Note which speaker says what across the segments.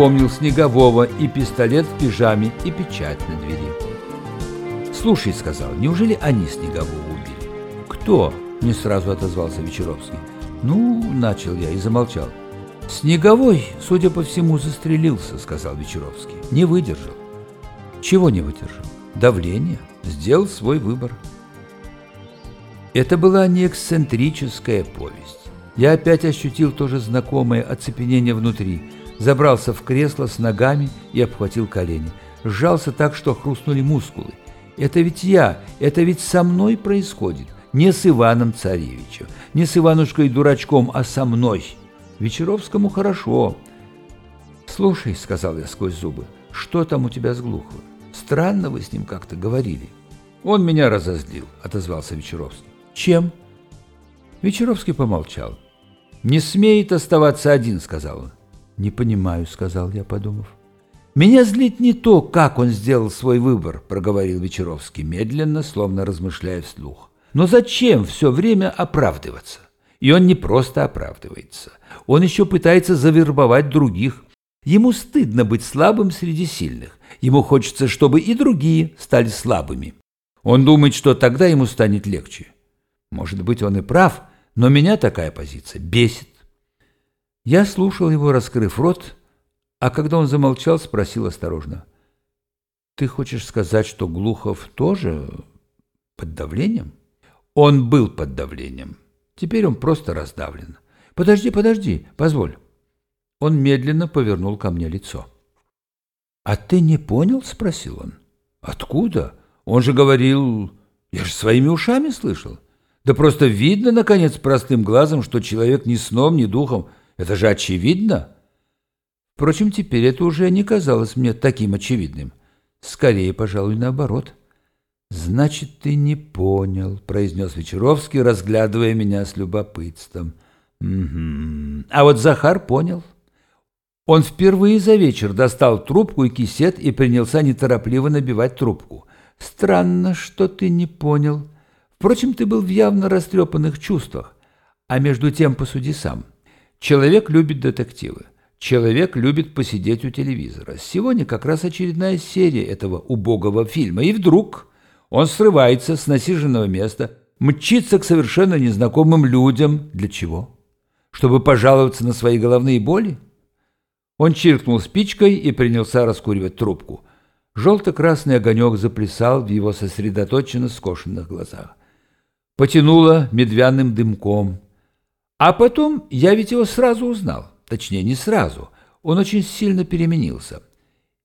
Speaker 1: вспомнил Снегового и пистолет в пижаме, и печать на двери. «Слушай», — сказал, — «неужели они Снегового убили?» «Кто?» — не сразу отозвался Вечеровский. «Ну, — начал я и замолчал. «Снеговой, судя по всему, застрелился», — сказал Вечеровский. «Не выдержал». «Чего не выдержал?» «Давление. Сделал свой выбор». Это была не эксцентрическая повесть. Я опять ощутил то же знакомое оцепенение внутри, забрался в кресло с ногами и обхватил колени. Сжался так, что хрустнули мускулы. Это ведь я, это ведь со мной происходит. Не с Иваном Царевичем, не с Иванушкой-дурачком, а со мной. Вечеровскому хорошо. «Слушай», — сказал я сквозь зубы, — «что там у тебя с Глуховым? Странно вы с ним как-то говорили». «Он меня разозлил», — отозвался Вечеровский. «Чем?» Вечеровский помолчал. «Не смеет оставаться один», — сказал он. «Не понимаю», — сказал я, подумав. «Меня злит не то, как он сделал свой выбор», — проговорил Вечеровский, медленно, словно размышляя вслух. «Но зачем все время оправдываться?» И он не просто оправдывается. Он еще пытается завербовать других. Ему стыдно быть слабым среди сильных. Ему хочется, чтобы и другие стали слабыми. Он думает, что тогда ему станет легче. Может быть, он и прав, но меня такая позиция бесит. Я слушал его, раскрыв рот, а когда он замолчал, спросил осторожно. «Ты хочешь сказать, что Глухов тоже под давлением?» «Он был под давлением. Теперь он просто раздавлен. Подожди, подожди, позволь». Он медленно повернул ко мне лицо. «А ты не понял?» — спросил он. «Откуда? Он же говорил... Я же своими ушами слышал. Да просто видно, наконец, простым глазом, что человек ни сном, ни духом. Это же очевидно!» Впрочем, теперь это уже не казалось мне таким очевидным. Скорее, пожалуй, наоборот. «Значит, ты не понял», — произнес Вечеровский, разглядывая меня с любопытством. «Угу. А вот Захар понял». Он впервые за вечер достал трубку и кисет и принялся неторопливо набивать трубку. «Странно, что ты не понял. Впрочем, ты был в явно растрепанных чувствах. А между тем посуди сам. Человек любит детективы. Человек любит посидеть у телевизора. Сегодня как раз очередная серия этого убогого фильма. И вдруг он срывается с насиженного места, мчится к совершенно незнакомым людям. Для чего? Чтобы пожаловаться на свои головные боли? Он чиркнул спичкой и принялся раскуривать трубку. Желто-красный огонек заплясал в его сосредоточенно скошенных глазах. Потянуло медвяным дымком. А потом я ведь его сразу узнал. Точнее, не сразу. Он очень сильно переменился.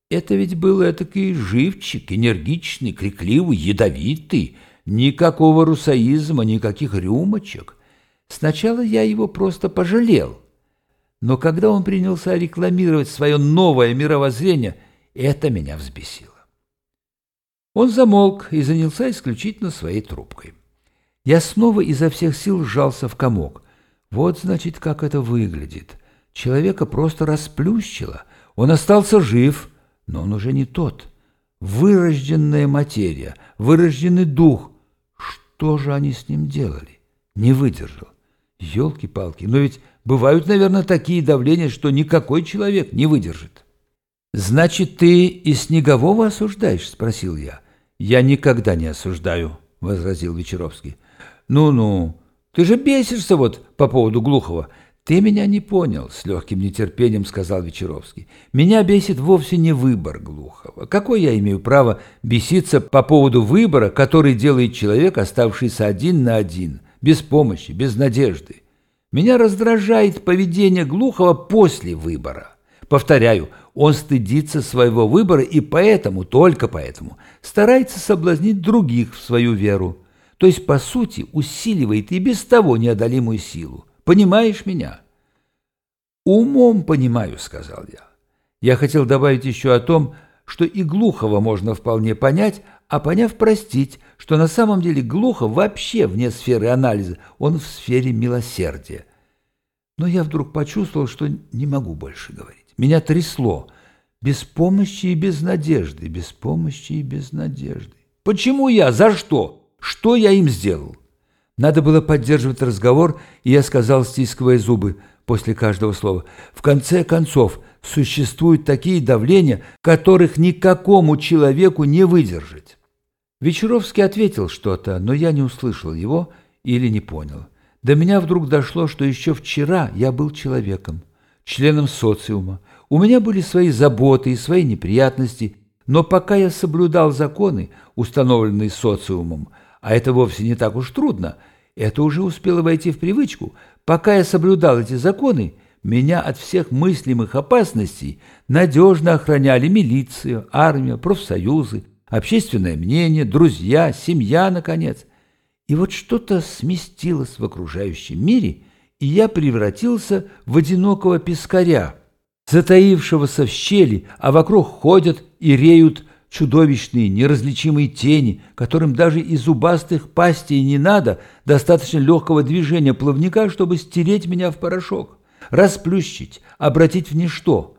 Speaker 1: Это ведь был этакий живчик, энергичный, крикливый, ядовитый. Никакого русаизма, никаких рюмочек. Сначала я его просто пожалел. Но когда он принялся рекламировать свое новое мировоззрение, это меня взбесило. Он замолк и занялся исключительно своей трубкой. Я снова изо всех сил сжался в комок. Вот, значит, как это выглядит. Человека просто расплющило. Он остался жив, но он уже не тот. Вырожденная материя, вырожденный дух. Что же они с ним делали? Не выдержал. Елки-палки, но ведь бывают, наверное, такие давления, что никакой человек не выдержит. «Значит, ты и Снегового осуждаешь?» – спросил я. «Я никогда не осуждаю», – возразил Вечеровский. «Ну-ну, ты же бесишься вот по поводу Глухова. «Ты меня не понял», — с легким нетерпением сказал Вечеровский. «Меня бесит вовсе не выбор Глухова. Какое я имею право беситься по поводу выбора, который делает человек, оставшийся один на один, без помощи, без надежды? Меня раздражает поведение Глухова после выбора. Повторяю, он стыдится своего выбора и поэтому, только поэтому, старается соблазнить других в свою веру. То есть, по сути, усиливает и без того неодолимую силу. Понимаешь меня?» «Умом понимаю», — сказал я. Я хотел добавить еще о том, что и Глухова можно вполне понять, а поняв простить, что на самом деле Глухов вообще вне сферы анализа, он в сфере милосердия. Но я вдруг почувствовал, что не могу больше говорить. Меня трясло. Без помощи и без надежды, без помощи и без надежды. Почему я? За что? Что я им сделал? Надо было поддерживать разговор, и я сказал, стискивая зубы, после каждого слова. В конце концов, существуют такие давления, которых никакому человеку не выдержать. Вечеровский ответил что-то, но я не услышал его или не понял. До меня вдруг дошло, что еще вчера я был человеком, членом социума. У меня были свои заботы и свои неприятности, но пока я соблюдал законы, установленные социумом, а это вовсе не так уж трудно, это уже успело войти в привычку, пока я соблюдал эти законы, меня от всех мыслимых опасностей надежно охраняли милиция, армия, профсоюзы, общественное мнение, друзья, семья, наконец. И вот что-то сместилось в окружающем мире, и я превратился в одинокого пескаря, затаившегося в щели, а вокруг ходят и реют чудовищные неразличимые тени, которым даже из зубастых пастей не надо, достаточно легкого движения плавника, чтобы стереть меня в порошок, расплющить, обратить в ничто.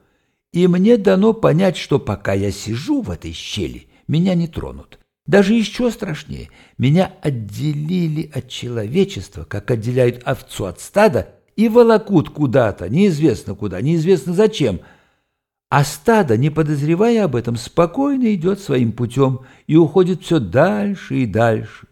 Speaker 1: И мне дано понять, что пока я сижу в этой щели, меня не тронут. Даже еще страшнее, меня отделили от человечества, как отделяют овцу от стада, и волокут куда-то, неизвестно куда, неизвестно зачем. А стадо, не подозревая об этом, спокойно идет своим путем и уходит все дальше и дальше.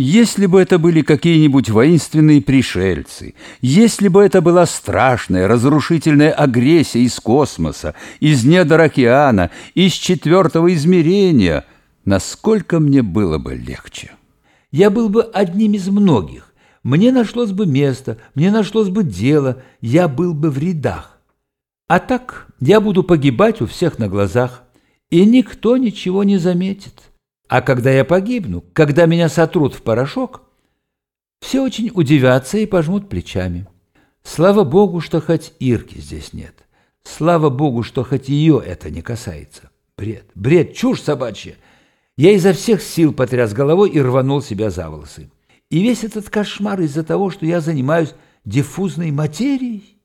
Speaker 2: Если бы это были какие-нибудь воинственные пришельцы, если бы это была страшная разрушительная агрессия из космоса, из недр океана, из четвертого измерения, насколько мне было бы легче.
Speaker 1: Я был бы одним из многих, мне нашлось бы место, мне нашлось бы дело, я был бы в рядах. А так я буду погибать у всех на глазах, и никто ничего не заметит. А когда я погибну, когда меня сотрут в порошок, все очень удивятся и пожмут плечами. Слава Богу, что хоть Ирки здесь нет. Слава Богу, что хоть ее это не касается. Бред, бред, чушь собачья. Я изо всех сил потряс головой и рванул себя за волосы. И весь этот кошмар из-за того, что я занимаюсь диффузной материей?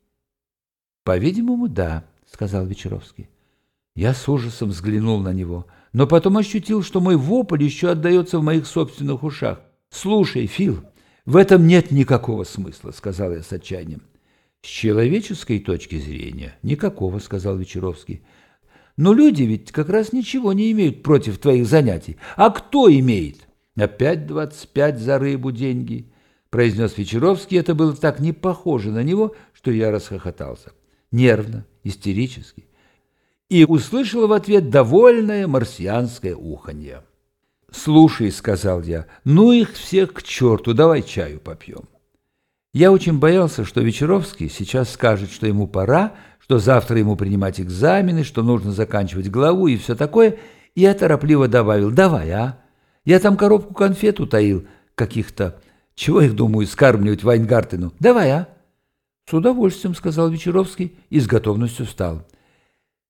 Speaker 1: По-видимому, да, сказал Вечеровский. Я с ужасом взглянул на него, но потом ощутил, что мой вопль еще отдается в моих собственных ушах. «Слушай, Фил, в этом нет никакого смысла», — сказал я с отчаянием. «С человеческой точки зрения никакого», — сказал Вечеровский. «Но люди ведь как раз ничего не имеют против твоих занятий. А кто имеет?» «Опять двадцать пять за рыбу деньги», — произнес Вечеровский. Это было так не похоже на него, что я расхохотался. Нервно, истерически. И услышал в ответ довольное марсианское уханье. «Слушай», — сказал я, — «ну их всех к черту, давай чаю попьем». Я очень боялся, что Вечеровский сейчас скажет, что ему пора, что завтра ему принимать экзамены, что нужно заканчивать главу и все такое, и я торопливо добавил «давай, а». Я там коробку конфет утаил каких-то. Чего их, думаю, скармливать Вайнгартену? Давай, а? С удовольствием, сказал Вечеровский и с готовностью встал.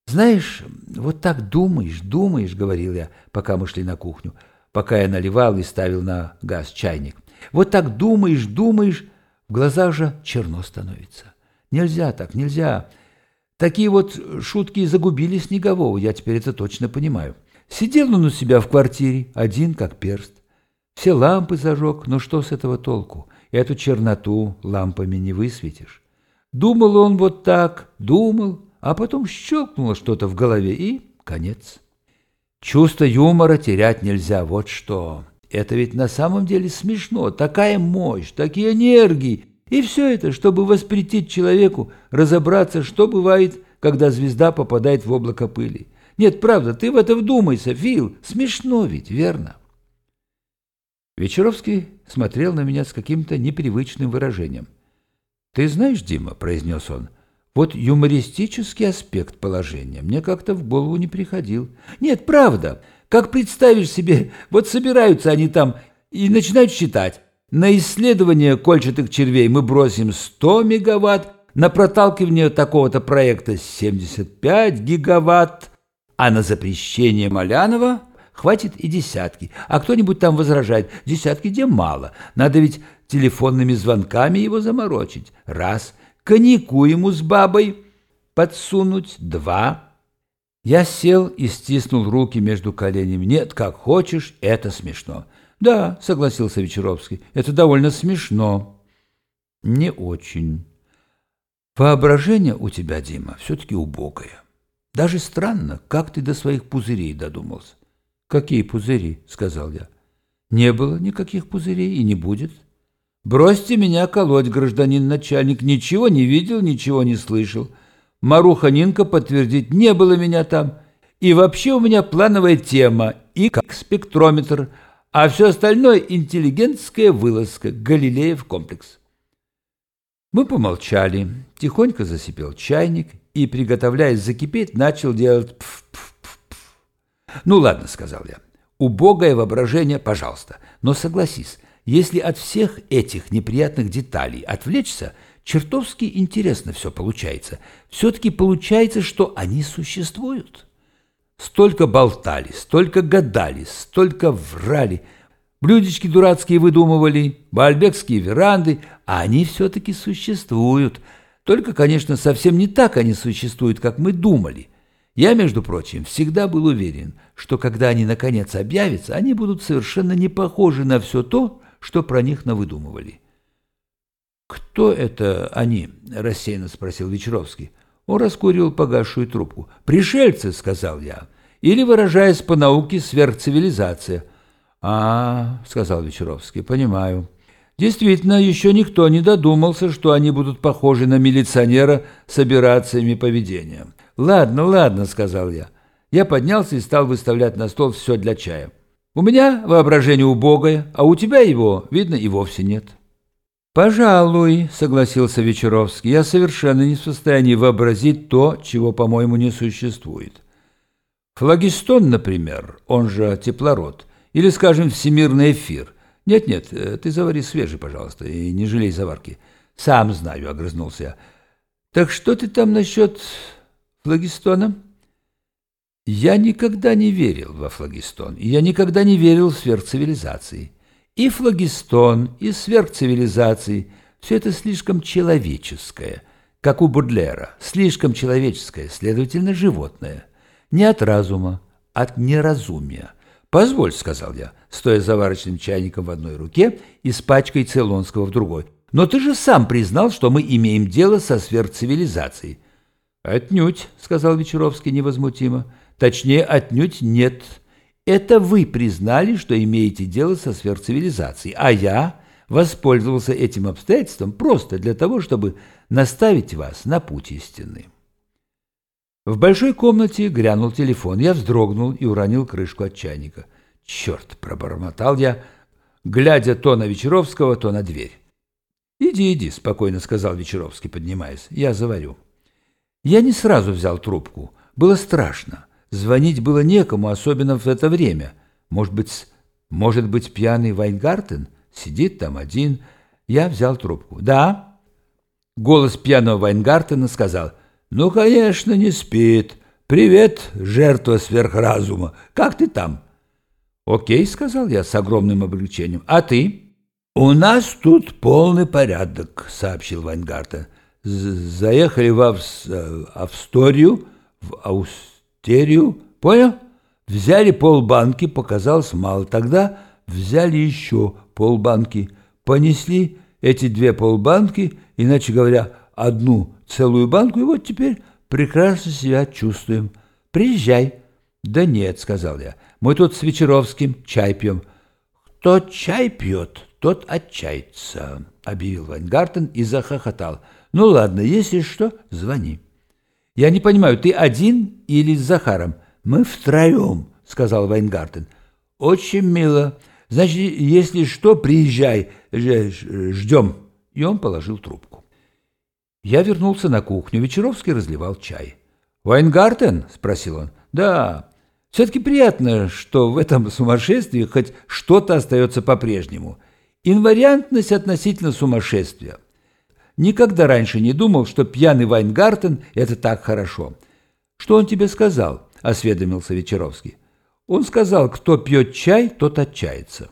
Speaker 1: Знаешь, вот так думаешь, думаешь, говорил я, пока мы шли на кухню, пока я наливал и ставил на газ чайник. Вот так думаешь, думаешь, в глазах же черно становится. Нельзя так, нельзя. Такие вот шутки загубили Снегового, я теперь это точно понимаю. Сидел он у себя в квартире, один как перст. Все лампы зажег, но что с этого толку? Эту черноту лампами не высветишь. Думал он вот так, думал, а потом щелкнуло что-то в голове и конец. Чувство юмора терять нельзя, вот что. Это ведь на самом деле смешно, такая мощь, такие энергии. И все это, чтобы воспретить человеку разобраться, что бывает, когда звезда попадает в облако пыли. Нет, правда, ты в это вдумайся, Фил. Смешно ведь, верно? Вечеровский смотрел на меня с каким-то непривычным выражением. «Ты знаешь, Дима», — произнес он, — «вот юмористический аспект положения мне как-то в голову не приходил. Нет, правда, как представишь себе, вот собираются они там и начинают считать. На исследование кольчатых червей мы бросим 100 мегаватт, на проталкивание такого-то проекта 75 гигаватт, а на запрещение Малянова хватит и десятки. А кто-нибудь там возражает, десятки где мало. Надо ведь телефонными звонками его заморочить. Раз. Коньяку ему с бабой подсунуть. Два. Я сел и стиснул руки между коленями. Нет, как хочешь, это смешно. Да, согласился Вечеровский, это довольно смешно. Не очень. Воображение у тебя, Дима, все-таки убогое. Даже странно, как ты до своих пузырей додумался. «Какие пузыри?» — сказал я. «Не было никаких пузырей и не будет. Бросьте меня колоть, гражданин начальник. Ничего не видел, ничего не слышал. Маруха Нинка подтвердит, не было меня там. И вообще у меня плановая тема и как спектрометр, а все остальное — интеллигентская вылазка, Галилеев комплекс». Мы помолчали, тихонько засипел чайник и, приготовляясь закипеть, начал делать пф-пф-пф. «Ну ладно», — сказал я, — «убогое воображение, пожалуйста, но согласись, если от всех этих неприятных деталей отвлечься, чертовски интересно все получается. Все-таки получается, что они существуют. Столько болтали, столько гадали, столько врали — Блюдечки дурацкие выдумывали, бальбекские веранды, а они все-таки существуют. Только, конечно, совсем не так они существуют, как мы думали. Я, между прочим, всегда был уверен, что когда они наконец объявятся, они будут совершенно не похожи на все то, что про них навыдумывали. «Кто это они?» – рассеянно спросил Вечеровский. Он раскурил погасшую трубку. «Пришельцы», – сказал я, – «или, выражаясь по науке, сверхцивилизация». «А, — сказал Вечеровский, — понимаю. Действительно, еще никто не додумался, что они будут похожи на милиционера с операциями поведения. Ладно, ладно, — сказал я. Я поднялся и стал выставлять на стол все для чая. У меня воображение убогое, а у тебя его, видно, и вовсе нет. «Пожалуй», — согласился Вечеровский, — «я совершенно не в состоянии вообразить то, чего, по-моему, не существует. Флагистон, например, он же теплород — или, скажем, всемирный эфир. Нет-нет, э, ты завари свежий, пожалуйста, и не жалей заварки. Сам знаю, огрызнулся я. Так что ты там насчет флагистона? Я никогда не верил во флагистон, и я никогда не верил в сверхцивилизации. И флагистон, и сверхцивилизации – все это слишком человеческое, как у Будлера, слишком человеческое, следовательно, животное. Не от разума, от неразумия – «Позволь», — сказал я, стоя заварочным чайником в одной руке и с пачкой Цейлонского в другой. «Но ты же сам признал, что мы имеем дело со сверхцивилизацией». «Отнюдь», — сказал Вечеровский невозмутимо. «Точнее, отнюдь нет. Это вы признали, что имеете дело со сверхцивилизацией, а я воспользовался этим обстоятельством просто для того, чтобы наставить вас на путь истины». В большой комнате грянул телефон. Я вздрогнул и уронил крышку от чайника. «Черт!» — пробормотал я, глядя то на Вечеровского, то на дверь. «Иди, иди», — спокойно сказал Вечеровский, поднимаясь. «Я заварю». Я не сразу взял трубку. Было страшно. Звонить было некому, особенно в это время. Может быть, может быть пьяный Вайнгартен сидит там один. Я взял трубку. «Да?» Голос пьяного Вайнгартена сказал — «Ну, конечно, не спит. Привет, жертва сверхразума. Как ты там?» «Окей», — сказал я с огромным облегчением. «А ты?» «У нас тут полный порядок», — сообщил Вайнгартен. «Заехали в Авс... Австорию, в Аустерию, понял? Взяли полбанки, показалось мало. Тогда взяли еще полбанки, понесли эти две полбанки, иначе говоря, одну целую банку, и вот теперь прекрасно себя чувствуем. Приезжай. Да нет, сказал я, мы тут с Вечеровским чай пьем. Кто чай пьет, тот отчается, объявил Вайнгартен и захохотал. Ну ладно, если что, звони. Я не понимаю, ты один или с Захаром? Мы втроем, сказал Вайнгартен. Очень мило. Значит, если что, приезжай, ждем. И он положил трубку. Я вернулся на кухню, Вечеровский разливал чай. «Вайнгартен?» – спросил он. «Да. Все-таки приятно, что в этом сумасшествии хоть что-то остается по-прежнему. Инвариантность относительно сумасшествия. Никогда раньше не думал, что пьяный Вайнгартен – это так хорошо. Что он тебе сказал?» – осведомился Вечеровский. Он сказал, кто пьет чай, тот отчается.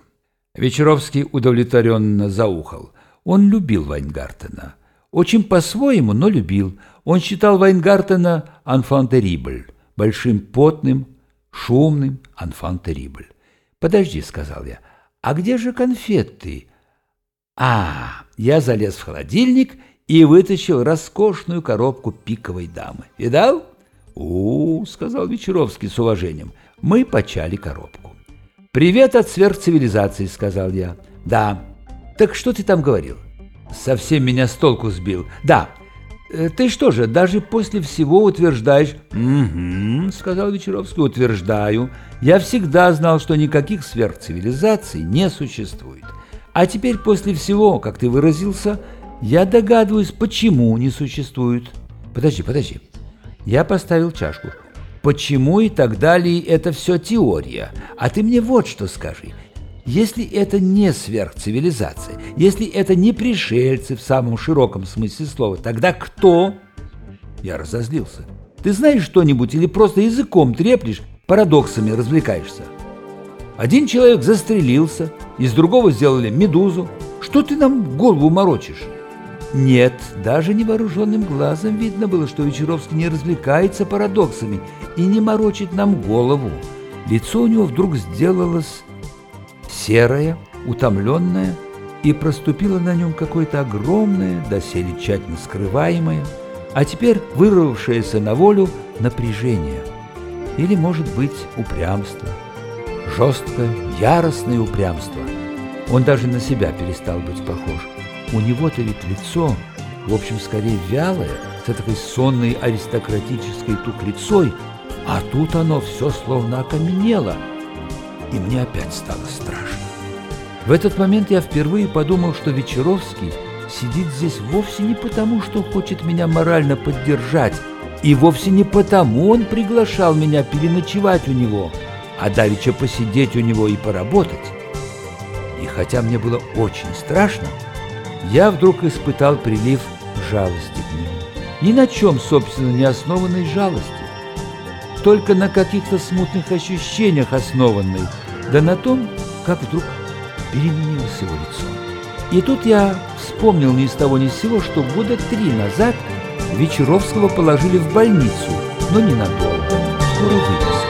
Speaker 1: Вечеровский удовлетворенно заухал. Он любил Вайнгартена. Очень по-своему, но любил. Он считал Вайнгартена «анфан терибль», большим потным, шумным «анфан терибль». «Подожди», — сказал я, — «а где же конфеты?» «А, я залез в холодильник и вытащил роскошную коробку пиковой дамы. «Видал?» «У, — сказал Вечеровский с уважением, — мы почали коробку». «Привет от сверхцивилизации», — сказал я. «Да. Так что ты там говорил?» «Совсем меня с толку сбил. Да. Э, ты что же, даже после всего утверждаешь?» «Угу», — сказал Вечеровский, — «утверждаю. Я всегда знал, что никаких сверхцивилизаций не существует. А теперь после всего, как ты выразился, я догадываюсь, почему не существует. Подожди, подожди. Я поставил чашку. Почему и так далее – это все теория. А ты мне вот что скажи. Если это не сверхцивилизация, если это не пришельцы в самом широком смысле слова, тогда кто? Я разозлился. Ты знаешь что-нибудь или просто языком треплешь, парадоксами развлекаешься? Один человек застрелился, из другого сделали медузу. Что ты нам голову морочишь? Нет, даже невооруженным глазом видно было, что Вечеровский не развлекается парадоксами и не морочит нам голову. Лицо у него вдруг сделалось серое, утомленное, и проступило на нем какое-то огромное, доселе тщательно скрываемое, а теперь вырвавшееся на волю напряжение. Или, может быть, упрямство. Жесткое, яростное упрямство. Он даже на себя перестал быть похож. У него-то ведь лицо, в общем, скорее вялое, с такой сонной аристократической туклицой, а тут оно все словно окаменело, и мне опять стало страшно. В этот момент я впервые подумал, что Вечеровский сидит здесь вовсе не потому, что хочет меня морально поддержать, и вовсе не потому он приглашал меня переночевать у него, а давеча посидеть у него и поработать. И хотя мне было очень страшно, я вдруг испытал прилив жалости к нему. Ни на чем, собственно, не основанной жалости, только на каких-то смутных ощущениях основанной, да на том, как вдруг переменилось его лицо. И тут я вспомнил ни с того ни с сего, что года три назад Вечеровского положили в больницу, но ненадолго, скоро выписали.